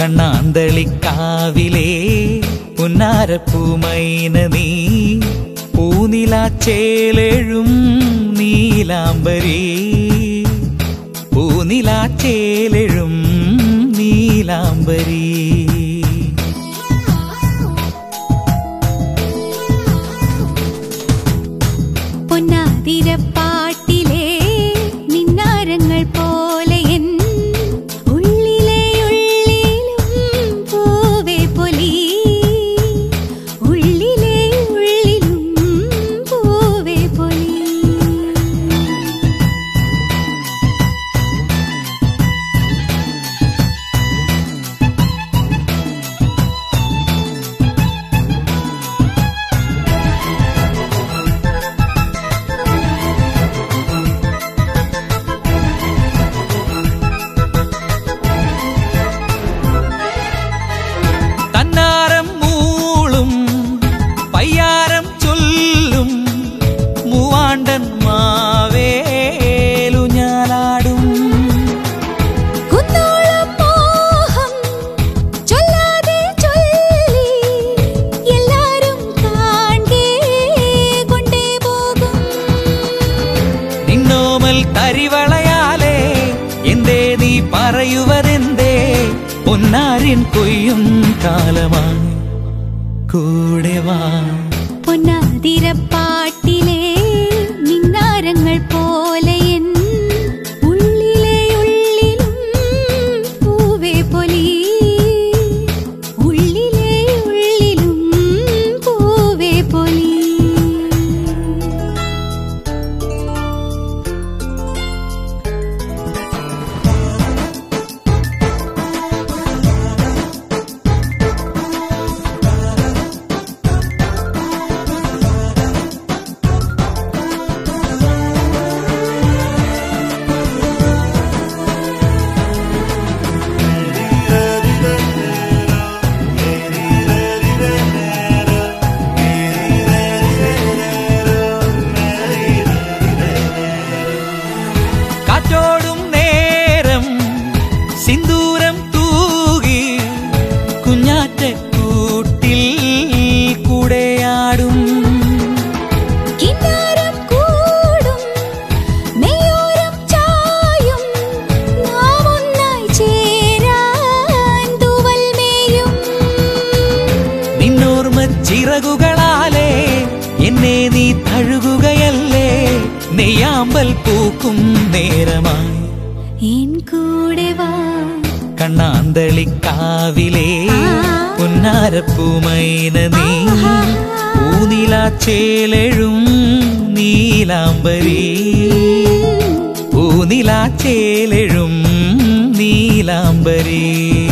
കണ്ണാന്തളിക്കാവിലേ പുന്നാരപ്പൂമൈന നീ പൂനിലാച്ചേലെഴും നീലാംബരി. പൂനിലാച്ചേലെഴും നീലാംബരി. തരിവളയാലേ? എന്തേ നീ പറയുവതെന്തേ? പൊന്നാരിൻ കൊയ്യും കാലമാണ് കൂടെ വാ. പൊന്നാതിരപ്പാട്ടിലെ മേയും. നിന്നോർമ്മ ചിറകുകളാലേ എന്നെ നീ തഴുകുകയല്ലേ നെയ്യാമ്പൽ പൂക്കും നേരമായി. എൻ കൂടെ വാ. കണ്ണാന്തളിക്കാവിലേ പുന്നാരപ്പൂമൈന നീ. പൂനിലാച്ചേലെഴും നീലാംബരി. പൂനിലാച്ചേലെഴും നീലാംബരി.